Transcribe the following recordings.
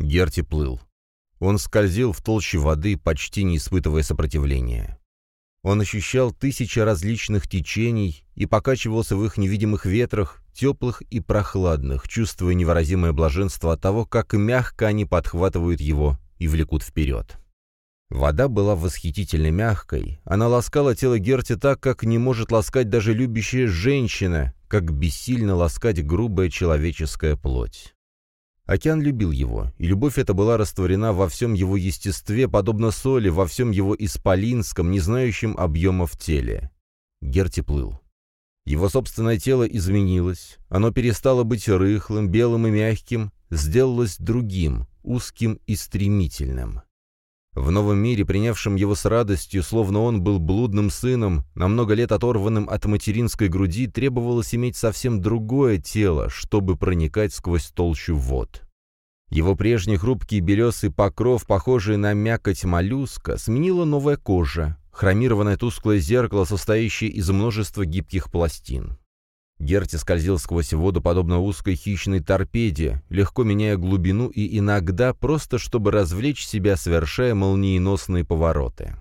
Герти плыл. Он скользил в толще воды, почти не испытывая сопротивления. Он ощущал тысячи различных течений и покачивался в их невидимых ветрах, теплых и прохладных, чувствуя невыразимое блаженство от того, как мягко они подхватывают его и влекут вперед. Вода была восхитительно мягкой, она ласкала тело Герти так, как не может ласкать даже любящая женщина, как бессильно ласкать грубая человеческая плоть. Океан любил его, и любовь эта была растворена во всем его естестве, подобно соли, во всем его исполинском, не знающем объема в теле. Герти плыл. Его собственное тело изменилось, оно перестало быть рыхлым, белым и мягким, сделалось другим, узким и стремительным. В новом мире, принявшем его с радостью, словно он был блудным сыном, на много лет оторванным от материнской груди, требовалось иметь совсем другое тело, чтобы проникать сквозь толщу вод. Его прежний хрупкий белесый покров, похожий на мякоть моллюска, сменила новая кожа, хромированное тусклое зеркало, состоящее из множества гибких пластин. Герти скользил сквозь воду, подобно узкой хищной торпеде, легко меняя глубину и иногда просто, чтобы развлечь себя, совершая молниеносные повороты.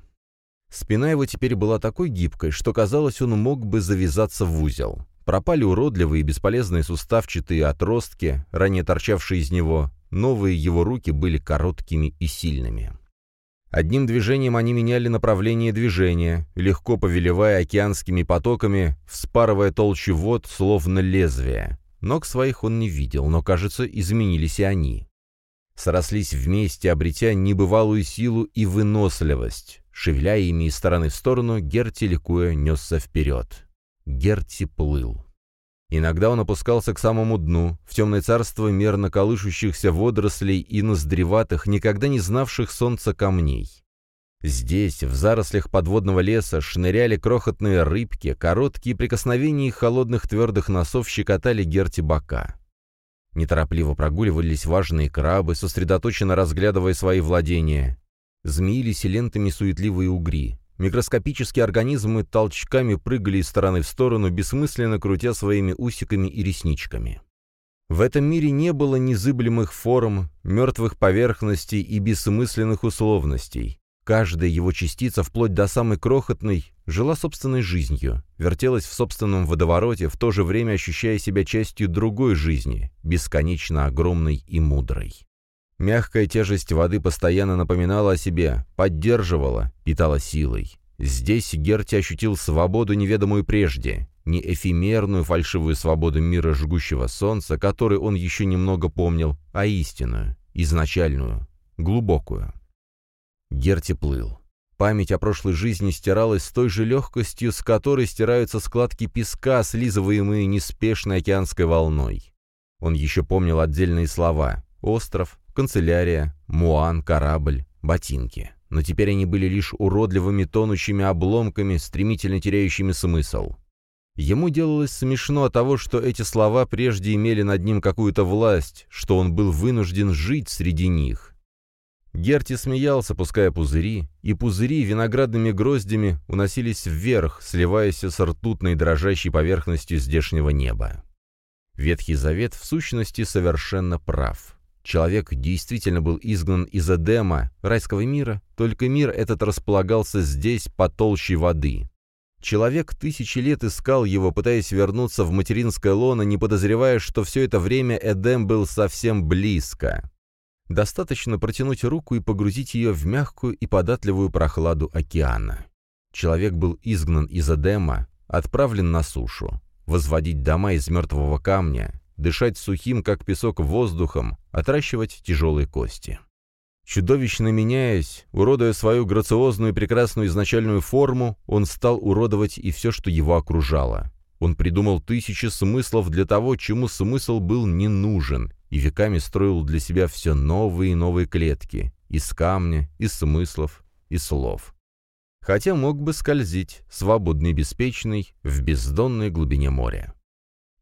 Спина его теперь была такой гибкой, что, казалось, он мог бы завязаться в узел. Пропали уродливые и бесполезные суставчатые отростки, ранее торчавшие из него, новые его руки были короткими и сильными. Одним движением они меняли направление движения, легко повелевая океанскими потоками, вспарывая толщу вод, словно лезвие. Ног своих он не видел, но, кажется, изменились и они. Срослись вместе, обретя небывалую силу и выносливость. Шевеляя ими из стороны в сторону, Герти, ликуя, несся вперед. Герти плыл. Иногда он опускался к самому дну, в темное царство мерно колышущихся водорослей и ноздреватых, никогда не знавших солнца камней. Здесь, в зарослях подводного леса, шныряли крохотные рыбки, короткие прикосновения их холодных твердых носов щекотали Герти бока. Неторопливо прогуливались важные крабы, сосредоточенно разглядывая свои владения. Змеились лентами суетливые угри. Микроскопические организмы толчками прыгали из стороны в сторону, бессмысленно крутя своими усиками и ресничками. В этом мире не было незыблемых форм, мертвых поверхностей и бессмысленных условностей. Каждая его частица, вплоть до самой крохотной, жила собственной жизнью, вертелась в собственном водовороте, в то же время ощущая себя частью другой жизни, бесконечно огромной и мудрой. Мягкая тяжесть воды постоянно напоминала о себе, поддерживала, питала силой. Здесь Герти ощутил свободу, неведомую прежде, не эфемерную фальшивую свободу мира жгущего солнца, который он еще немного помнил, а истинную, изначальную, глубокую. Герти плыл. Память о прошлой жизни стиралась с той же легкостью, с которой стираются складки песка, слизываемые неспешной океанской волной. Он еще помнил отдельные слова «остров», канцелярия, муан, корабль, ботинки. Но теперь они были лишь уродливыми тонущими обломками, стремительно теряющими смысл. Ему делалось смешно от того, что эти слова прежде имели над ним какую-то власть, что он был вынужден жить среди них. Герти смеялся, пуская пузыри, и пузыри виноградными гроздями уносились вверх, сливаясь с ртутной дрожащей поверхностью здешнего неба. Ветхий Завет в сущности совершенно прав. Человек действительно был изгнан из Эдема, райского мира, только мир этот располагался здесь, по толще воды. Человек тысячи лет искал его, пытаясь вернуться в материнское лоно, не подозревая, что все это время Эдем был совсем близко. Достаточно протянуть руку и погрузить ее в мягкую и податливую прохладу океана. Человек был изгнан из Эдема, отправлен на сушу. Возводить дома из мертвого камня, дышать сухим, как песок, воздухом, отращивать тяжелые кости. Чудовищно меняясь, уродуя свою грациозную и прекрасную изначальную форму, он стал уродовать и все, что его окружало. Он придумал тысячи смыслов для того, чему смысл был не нужен, и веками строил для себя все новые и новые клетки, из камня, из смыслов, из слов. Хотя мог бы скользить, свободный и беспечный, в бездонной глубине моря.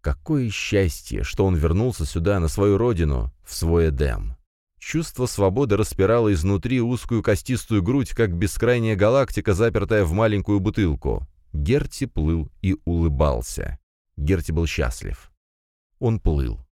Какое счастье, что он вернулся сюда, на свою родину, в свой Эдем. Чувство свободы распирало изнутри узкую костистую грудь, как бескрайняя галактика, запертая в маленькую бутылку. Герти плыл и улыбался. Герти был счастлив. Он плыл.